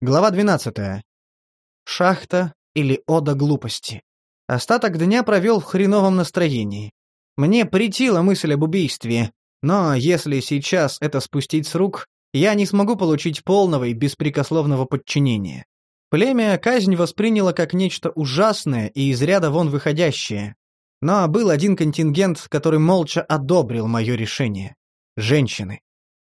Глава 12. Шахта или ода глупости. Остаток дня провел в хреновом настроении. Мне притила мысль об убийстве, но если сейчас это спустить с рук, я не смогу получить полного и беспрекословного подчинения. Племя казнь восприняло как нечто ужасное и из ряда вон выходящее. Но был один контингент, который молча одобрил мое решение. Женщины.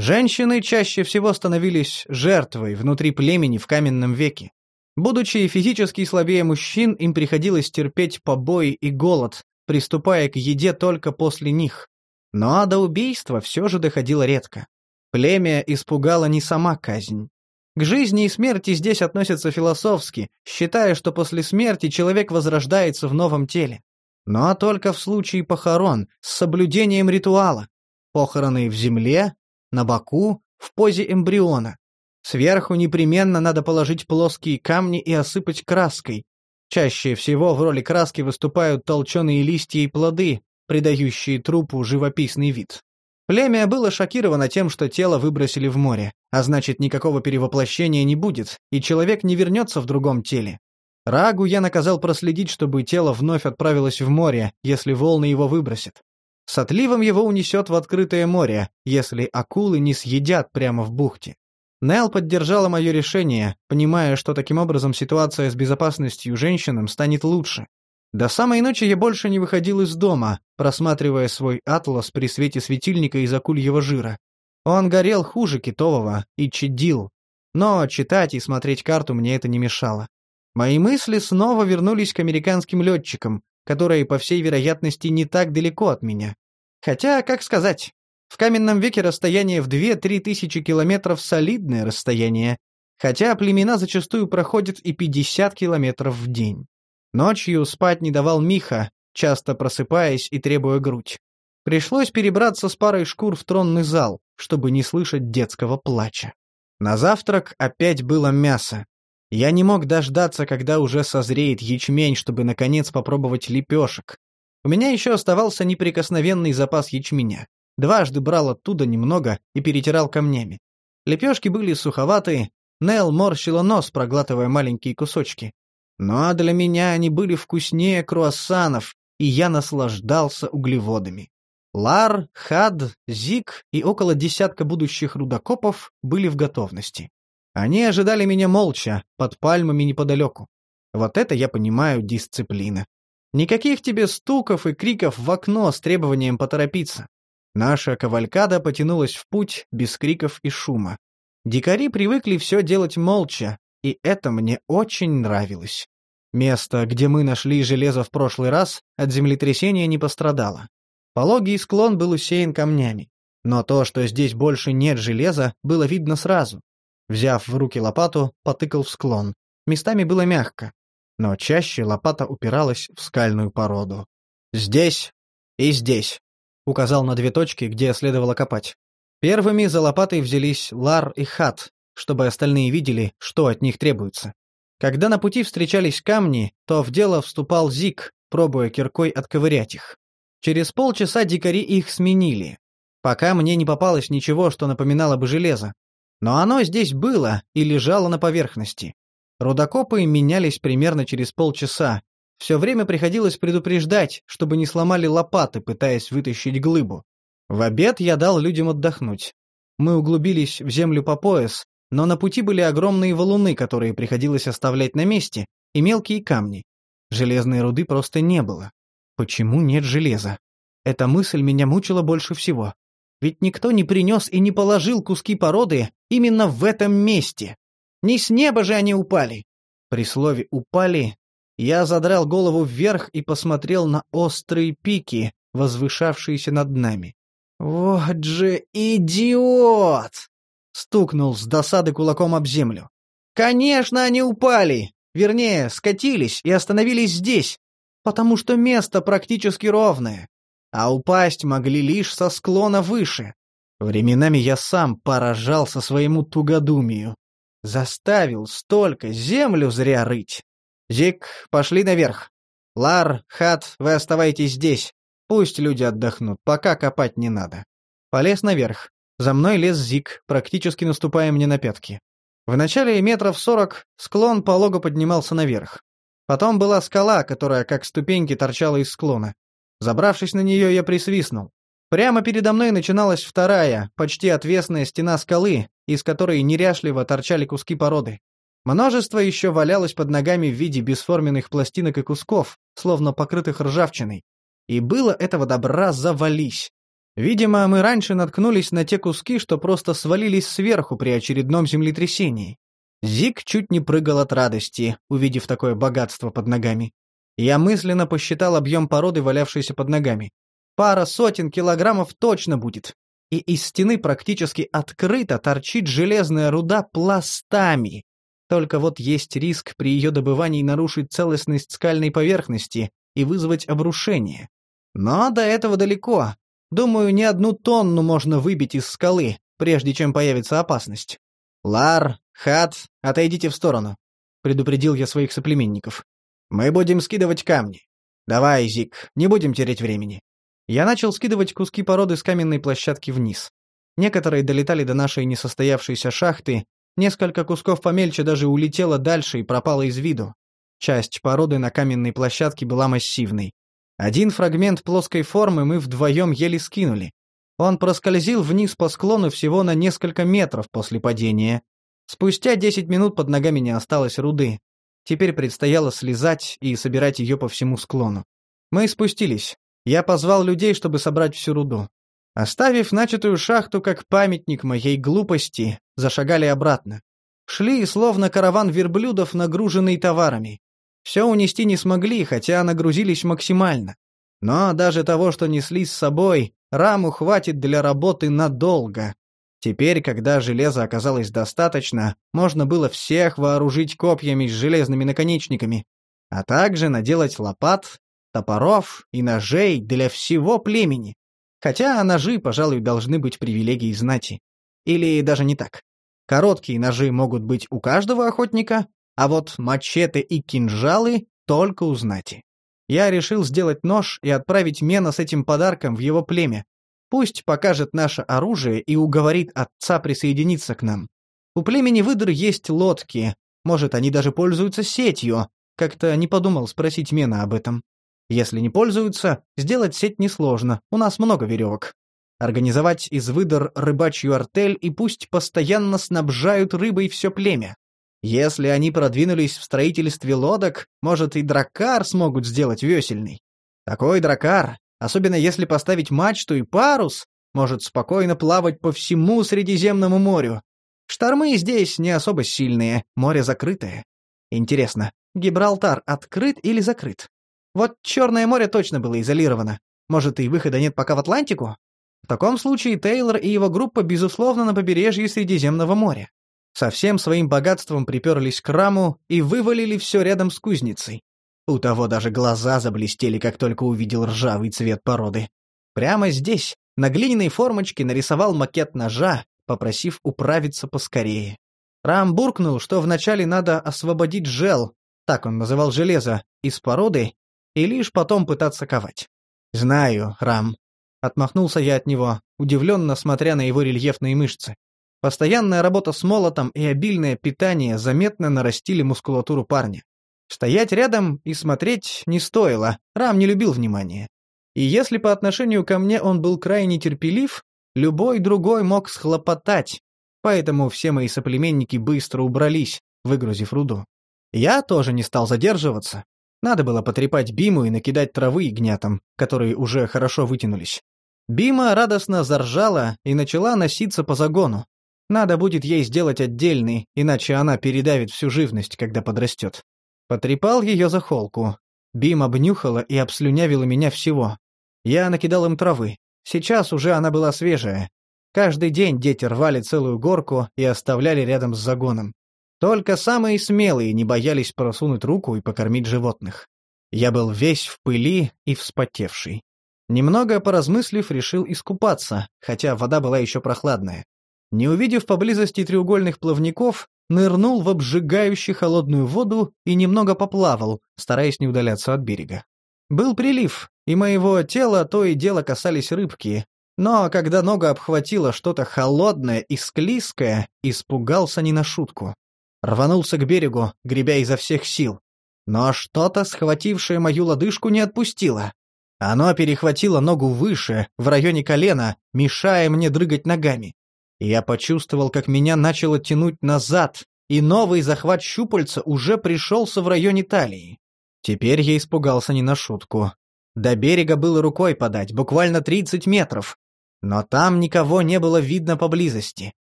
Женщины чаще всего становились жертвой внутри племени в каменном веке. Будучи физически слабее мужчин, им приходилось терпеть побои и голод, приступая к еде только после них. Но до убийства все же доходило редко. Племя испугала не сама казнь. К жизни и смерти здесь относятся философски, считая, что после смерти человек возрождается в новом теле. Но только в случае похорон, с соблюдением ритуала. Похороны в земле, на боку, в позе эмбриона. Сверху непременно надо положить плоские камни и осыпать краской. Чаще всего в роли краски выступают толченые листья и плоды, придающие трупу живописный вид. Племя было шокировано тем, что тело выбросили в море, а значит, никакого перевоплощения не будет, и человек не вернется в другом теле. Рагу я наказал проследить, чтобы тело вновь отправилось в море, если волны его выбросят. С отливом его унесет в открытое море, если акулы не съедят прямо в бухте. Нел поддержала мое решение, понимая, что таким образом ситуация с безопасностью женщинам станет лучше. До самой ночи я больше не выходил из дома, просматривая свой атлас при свете светильника из акульего жира. Он горел хуже китового и чадил. Но читать и смотреть карту мне это не мешало. Мои мысли снова вернулись к американским летчикам, которые, по всей вероятности, не так далеко от меня. Хотя, как сказать, в каменном веке расстояние в 2-3 тысячи километров — солидное расстояние, хотя племена зачастую проходят и 50 километров в день. Ночью спать не давал Миха, часто просыпаясь и требуя грудь. Пришлось перебраться с парой шкур в тронный зал, чтобы не слышать детского плача. На завтрак опять было мясо, я не мог дождаться, когда уже созреет ячмень, чтобы наконец попробовать лепешек. У меня еще оставался неприкосновенный запас ячменя. Дважды брал оттуда немного и перетирал камнями. Лепешки были суховатые, Нел морщила нос, проглатывая маленькие кусочки. Но для меня они были вкуснее круассанов, и я наслаждался углеводами. Лар, Хад, Зик и около десятка будущих рудокопов были в готовности. Они ожидали меня молча, под пальмами неподалеку. Вот это я понимаю дисциплина. Никаких тебе стуков и криков в окно с требованием поторопиться. Наша кавалькада потянулась в путь без криков и шума. Дикари привыкли все делать молча, и это мне очень нравилось. Место, где мы нашли железо в прошлый раз, от землетрясения не пострадало. Пологий склон был усеян камнями. Но то, что здесь больше нет железа, было видно сразу. Взяв в руки лопату, потыкал в склон. Местами было мягко, но чаще лопата упиралась в скальную породу. «Здесь и здесь», — указал на две точки, где следовало копать. Первыми за лопатой взялись Лар и Хат, чтобы остальные видели, что от них требуется. Когда на пути встречались камни, то в дело вступал Зик, пробуя киркой отковырять их. Через полчаса дикари их сменили. Пока мне не попалось ничего, что напоминало бы железо, но оно здесь было и лежало на поверхности. Рудокопы менялись примерно через полчаса. Все время приходилось предупреждать, чтобы не сломали лопаты, пытаясь вытащить глыбу. В обед я дал людям отдохнуть. Мы углубились в землю по пояс, но на пути были огромные валуны, которые приходилось оставлять на месте, и мелкие камни. Железной руды просто не было. Почему нет железа? Эта мысль меня мучила больше всего. Ведь никто не принес и не положил куски породы именно в этом месте. Не с неба же они упали. При слове «упали» я задрал голову вверх и посмотрел на острые пики, возвышавшиеся над нами. «Вот же идиот!» — стукнул с досады кулаком об землю. «Конечно, они упали! Вернее, скатились и остановились здесь, потому что место практически ровное а упасть могли лишь со склона выше. Временами я сам поражался своему тугодумию. Заставил столько землю зря рыть. Зик, пошли наверх. Лар, Хат, вы оставайтесь здесь. Пусть люди отдохнут, пока копать не надо. Полез наверх. За мной лез Зик, практически наступая мне на пятки. В начале метров сорок склон полого поднимался наверх. Потом была скала, которая как ступеньки торчала из склона. Забравшись на нее, я присвистнул. Прямо передо мной начиналась вторая, почти отвесная стена скалы, из которой неряшливо торчали куски породы. Множество еще валялось под ногами в виде бесформенных пластинок и кусков, словно покрытых ржавчиной. И было этого добра завались. Видимо, мы раньше наткнулись на те куски, что просто свалились сверху при очередном землетрясении. Зик чуть не прыгал от радости, увидев такое богатство под ногами. Я мысленно посчитал объем породы, валявшейся под ногами. Пара сотен килограммов точно будет. И из стены практически открыто торчит железная руда пластами. Только вот есть риск при ее добывании нарушить целостность скальной поверхности и вызвать обрушение. Но до этого далеко. Думаю, не одну тонну можно выбить из скалы, прежде чем появится опасность. Лар, Хат, отойдите в сторону, предупредил я своих соплеменников. Мы будем скидывать камни. Давай, Зик, не будем терять времени. Я начал скидывать куски породы с каменной площадки вниз. Некоторые долетали до нашей несостоявшейся шахты, несколько кусков помельче даже улетело дальше и пропало из виду. Часть породы на каменной площадке была массивной. Один фрагмент плоской формы мы вдвоем еле скинули. Он проскользил вниз по склону всего на несколько метров после падения. Спустя десять минут под ногами не осталось руды. Теперь предстояло слезать и собирать ее по всему склону. Мы спустились. Я позвал людей, чтобы собрать всю руду. Оставив начатую шахту как памятник моей глупости, зашагали обратно. Шли, словно караван верблюдов, нагруженный товарами. Все унести не смогли, хотя нагрузились максимально. Но даже того, что несли с собой, раму хватит для работы надолго. Теперь, когда железа оказалось достаточно, можно было всех вооружить копьями с железными наконечниками, а также наделать лопат, топоров и ножей для всего племени. Хотя ножи, пожалуй, должны быть привилегией знати. Или даже не так. Короткие ножи могут быть у каждого охотника, а вот мачете и кинжалы только у знати. Я решил сделать нож и отправить Мена с этим подарком в его племя, Пусть покажет наше оружие и уговорит отца присоединиться к нам. У племени выдр есть лодки, может, они даже пользуются сетью. Как-то не подумал спросить Мена об этом. Если не пользуются, сделать сеть несложно, у нас много веревок. Организовать из выдр рыбачью артель и пусть постоянно снабжают рыбой все племя. Если они продвинулись в строительстве лодок, может и дракар смогут сделать весельный. Такой дракар особенно если поставить мачту и парус, может спокойно плавать по всему Средиземному морю. Штормы здесь не особо сильные, море закрытое. Интересно, Гибралтар открыт или закрыт? Вот Черное море точно было изолировано. Может, и выхода нет пока в Атлантику? В таком случае Тейлор и его группа, безусловно, на побережье Средиземного моря. Со всем своим богатством приперлись к раму и вывалили все рядом с кузницей. У того даже глаза заблестели, как только увидел ржавый цвет породы. Прямо здесь, на глиняной формочке, нарисовал макет ножа, попросив управиться поскорее. Рам буркнул, что вначале надо освободить жел, так он называл железо, из породы, и лишь потом пытаться ковать. «Знаю, Рам», — отмахнулся я от него, удивленно смотря на его рельефные мышцы. Постоянная работа с молотом и обильное питание заметно нарастили мускулатуру парня. Стоять рядом и смотреть не стоило, Рам не любил внимания. И если по отношению ко мне он был крайне терпелив, любой другой мог схлопотать, поэтому все мои соплеменники быстро убрались, выгрузив руду. Я тоже не стал задерживаться. Надо было потрепать Биму и накидать травы ягнятам, которые уже хорошо вытянулись. Бима радостно заржала и начала носиться по загону. Надо будет ей сделать отдельный, иначе она передавит всю живность, когда подрастет. Потрепал ее за холку. Бим обнюхала и обслюнявила меня всего. Я накидал им травы. Сейчас уже она была свежая. Каждый день дети рвали целую горку и оставляли рядом с загоном. Только самые смелые не боялись просунуть руку и покормить животных. Я был весь в пыли и вспотевший. Немного поразмыслив, решил искупаться, хотя вода была еще прохладная. Не увидев поблизости треугольных плавников, нырнул в обжигающую холодную воду и немного поплавал, стараясь не удаляться от берега. Был прилив, и моего тела то и дело касались рыбки. Но когда ногу обхватило что-то холодное и склизкое, испугался не на шутку. Рванулся к берегу, гребя изо всех сил. Но что-то, схватившее мою лодыжку, не отпустило. Оно перехватило ногу выше, в районе колена, мешая мне дрыгать ногами. Я почувствовал, как меня начало тянуть назад, и новый захват щупальца уже пришелся в районе талии. Теперь я испугался не на шутку. До берега было рукой подать, буквально 30 метров. Но там никого не было видно поблизости.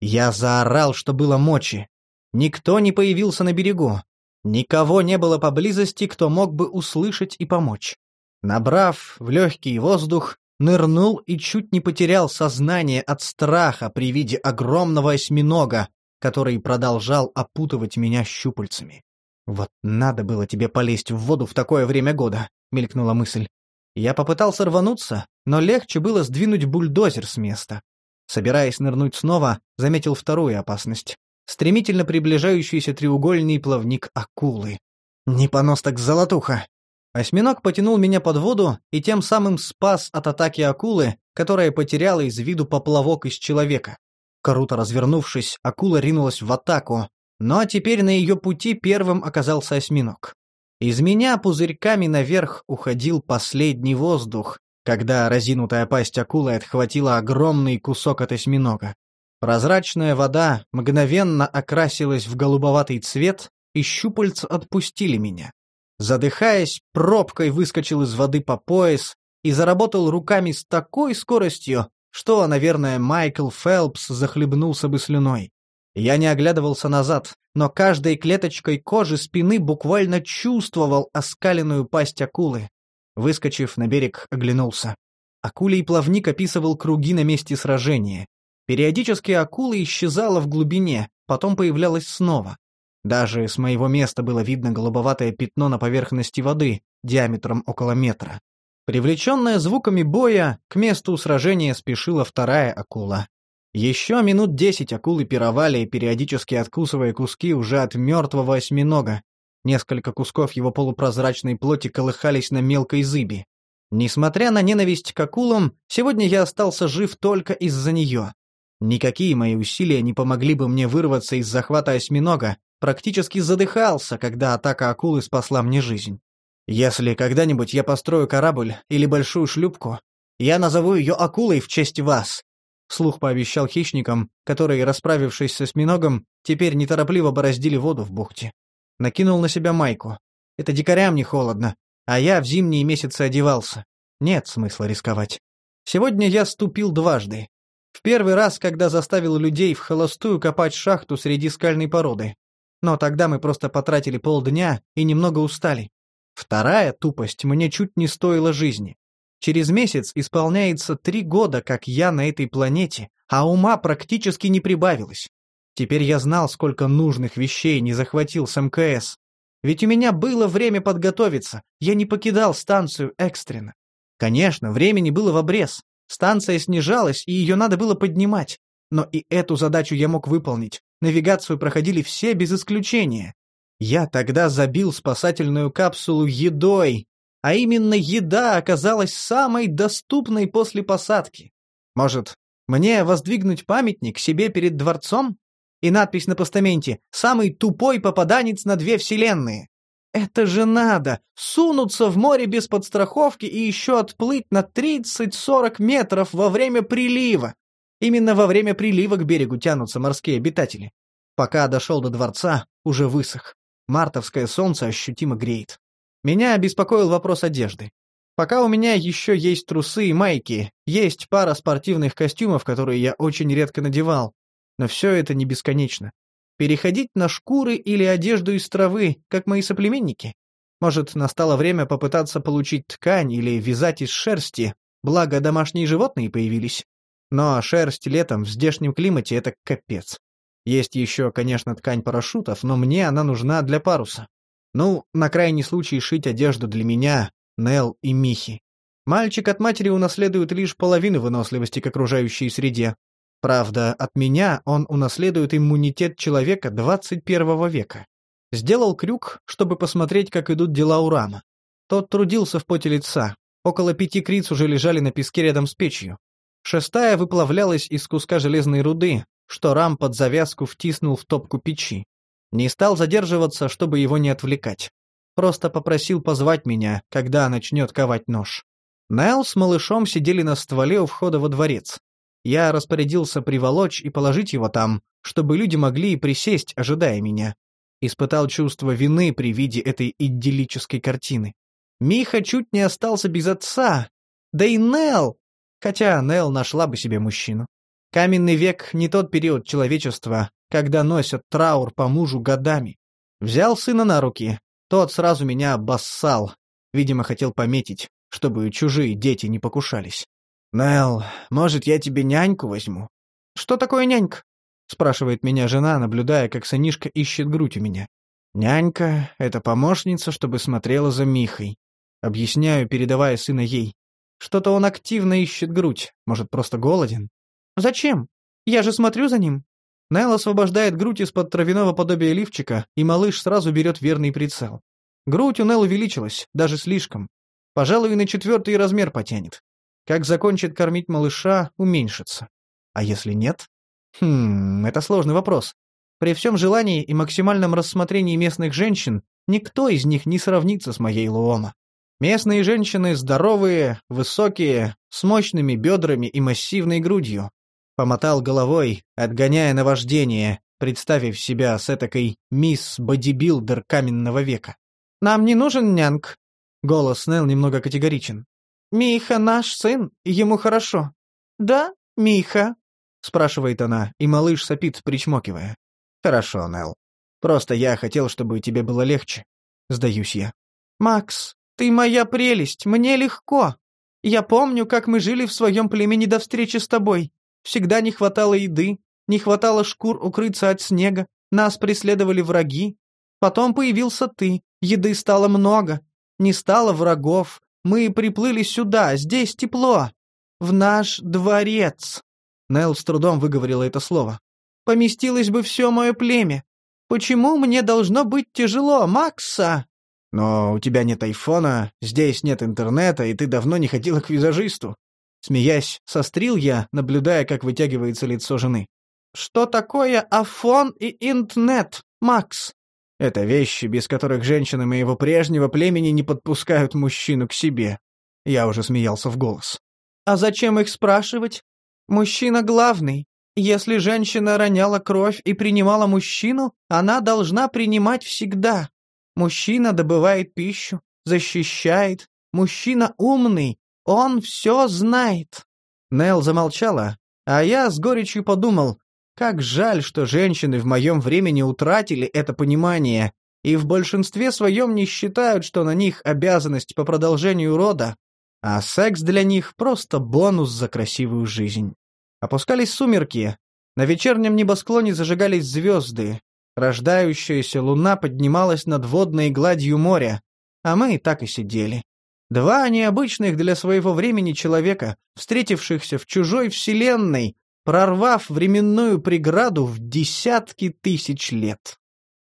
Я заорал, что было мочи. Никто не появился на берегу. Никого не было поблизости, кто мог бы услышать и помочь. Набрав в легкий воздух, нырнул и чуть не потерял сознание от страха при виде огромного осьминога, который продолжал опутывать меня щупальцами. «Вот надо было тебе полезть в воду в такое время года», — мелькнула мысль. Я попытался рвануться, но легче было сдвинуть бульдозер с места. Собираясь нырнуть снова, заметил вторую опасность. Стремительно приближающийся треугольный плавник акулы. «Не понос так золотуха!» Осьминог потянул меня под воду и тем самым спас от атаки акулы, которая потеряла из виду поплавок из человека. Круто развернувшись, акула ринулась в атаку, но теперь на ее пути первым оказался осьминог. Из меня пузырьками наверх уходил последний воздух, когда разинутая пасть акулы отхватила огромный кусок от осьминога. Прозрачная вода мгновенно окрасилась в голубоватый цвет, и щупальца отпустили меня. Задыхаясь, пробкой выскочил из воды по пояс и заработал руками с такой скоростью, что, наверное, Майкл Фелпс захлебнулся бы слюной. Я не оглядывался назад, но каждой клеточкой кожи спины буквально чувствовал оскаленную пасть акулы. Выскочив на берег, оглянулся. Акулий плавник описывал круги на месте сражения. Периодически акула исчезала в глубине, потом появлялась снова. Даже с моего места было видно голубоватое пятно на поверхности воды, диаметром около метра. Привлеченная звуками боя, к месту сражения спешила вторая акула. Еще минут десять акулы пировали, периодически откусывая куски уже от мертвого осьминога. Несколько кусков его полупрозрачной плоти колыхались на мелкой зыби. Несмотря на ненависть к акулам, сегодня я остался жив только из-за нее. Никакие мои усилия не помогли бы мне вырваться из захвата осьминога, практически задыхался, когда атака акулы спасла мне жизнь. Если когда-нибудь я построю корабль или большую шлюпку, я назову ее акулой в честь вас, Слух пообещал хищникам, которые, расправившись с осьминогом, теперь неторопливо бороздили воду в бухте. Накинул на себя майку. Это дикарям не холодно, а я в зимние месяцы одевался. Нет смысла рисковать. Сегодня я ступил дважды. В первый раз, когда заставил людей в холостую копать шахту среди скальной породы. Но тогда мы просто потратили полдня и немного устали. Вторая тупость мне чуть не стоила жизни. Через месяц исполняется три года, как я на этой планете, а ума практически не прибавилось. Теперь я знал, сколько нужных вещей не захватил с МКС. Ведь у меня было время подготовиться, я не покидал станцию экстренно. Конечно, времени было в обрез. Станция снижалась, и ее надо было поднимать. Но и эту задачу я мог выполнить. Навигацию проходили все без исключения. Я тогда забил спасательную капсулу едой, а именно еда оказалась самой доступной после посадки. Может, мне воздвигнуть памятник себе перед дворцом? И надпись на постаменте «Самый тупой попаданец на две вселенные». Это же надо! Сунуться в море без подстраховки и еще отплыть на 30-40 метров во время прилива. Именно во время прилива к берегу тянутся морские обитатели. Пока дошел до дворца, уже высох. Мартовское солнце ощутимо греет. Меня беспокоил вопрос одежды. Пока у меня еще есть трусы и майки, есть пара спортивных костюмов, которые я очень редко надевал. Но все это не бесконечно. Переходить на шкуры или одежду из травы, как мои соплеменники? Может, настало время попытаться получить ткань или вязать из шерсти, благо домашние животные появились. Но шерсть летом в здешнем климате — это капец. Есть еще, конечно, ткань парашютов, но мне она нужна для паруса. Ну, на крайний случай шить одежду для меня, Нел и Михи. Мальчик от матери унаследует лишь половину выносливости к окружающей среде. Правда, от меня он унаследует иммунитет человека 21 века. Сделал крюк, чтобы посмотреть, как идут дела у Рама. Тот трудился в поте лица. Около пяти криц уже лежали на песке рядом с печью. Шестая выплавлялась из куска железной руды, что Рам под завязку втиснул в топку печи. Не стал задерживаться, чтобы его не отвлекать. Просто попросил позвать меня, когда начнет ковать нож. Нел с малышом сидели на стволе у входа во дворец. Я распорядился приволочь и положить его там, чтобы люди могли присесть, ожидая меня. Испытал чувство вины при виде этой идиллической картины. Миха чуть не остался без отца. Да и Нел! Хотя Нел нашла бы себе мужчину. Каменный век не тот период человечества, когда носят траур по мужу годами. Взял сына на руки, тот сразу меня обоссал. Видимо, хотел пометить, чтобы чужие дети не покушались. «Нелл, может, я тебе няньку возьму?» «Что такое нянька?» — спрашивает меня жена, наблюдая, как сынишка ищет грудь у меня. «Нянька — это помощница, чтобы смотрела за Михой». Объясняю, передавая сына ей. Что-то он активно ищет грудь, может, просто голоден. «Зачем? Я же смотрю за ним». Нелл освобождает грудь из-под травяного подобия лифчика, и малыш сразу берет верный прицел. Грудь у Нелл увеличилась, даже слишком. Пожалуй, на четвертый размер потянет. Как закончит кормить малыша, уменьшится. А если нет? Хм, это сложный вопрос. При всем желании и максимальном рассмотрении местных женщин, никто из них не сравнится с моей Луома. Местные женщины здоровые, высокие, с мощными бедрами и массивной грудью. Помотал головой, отгоняя наваждение, представив себя с этакой мисс-бодибилдер каменного века. «Нам не нужен нянг». Голос Нелл немного категоричен. «Миха наш сын, ему хорошо». «Да, Миха?» — спрашивает она, и малыш сопит, причмокивая. «Хорошо, Нелл. Просто я хотел, чтобы тебе было легче». Сдаюсь я. «Макс, ты моя прелесть, мне легко. Я помню, как мы жили в своем племени до встречи с тобой. Всегда не хватало еды, не хватало шкур укрыться от снега, нас преследовали враги. Потом появился ты, еды стало много, не стало врагов. Мы приплыли сюда, здесь тепло. В наш дворец. Нел с трудом выговорила это слово. Поместилось бы все мое племя. Почему мне должно быть тяжело, Макса? Но у тебя нет айфона, здесь нет интернета, и ты давно не ходила к визажисту. Смеясь, сострил я, наблюдая, как вытягивается лицо жены. «Что такое афон и интнет, Макс?» «Это вещи, без которых женщины моего прежнего племени не подпускают мужчину к себе». Я уже смеялся в голос. «А зачем их спрашивать? Мужчина главный. Если женщина роняла кровь и принимала мужчину, она должна принимать всегда. Мужчина добывает пищу, защищает. Мужчина умный, он все знает». Нел замолчала, а я с горечью подумал, как жаль, что женщины в моем времени утратили это понимание и в большинстве своем не считают, что на них обязанность по продолжению рода, а секс для них просто бонус за красивую жизнь. Опускались сумерки, на вечернем небосклоне зажигались звезды, рождающаяся луна поднималась над водной гладью моря, а мы так и сидели. Два необычных для своего времени человека, встретившихся в чужой вселенной, прорвав временную преграду в десятки тысяч лет.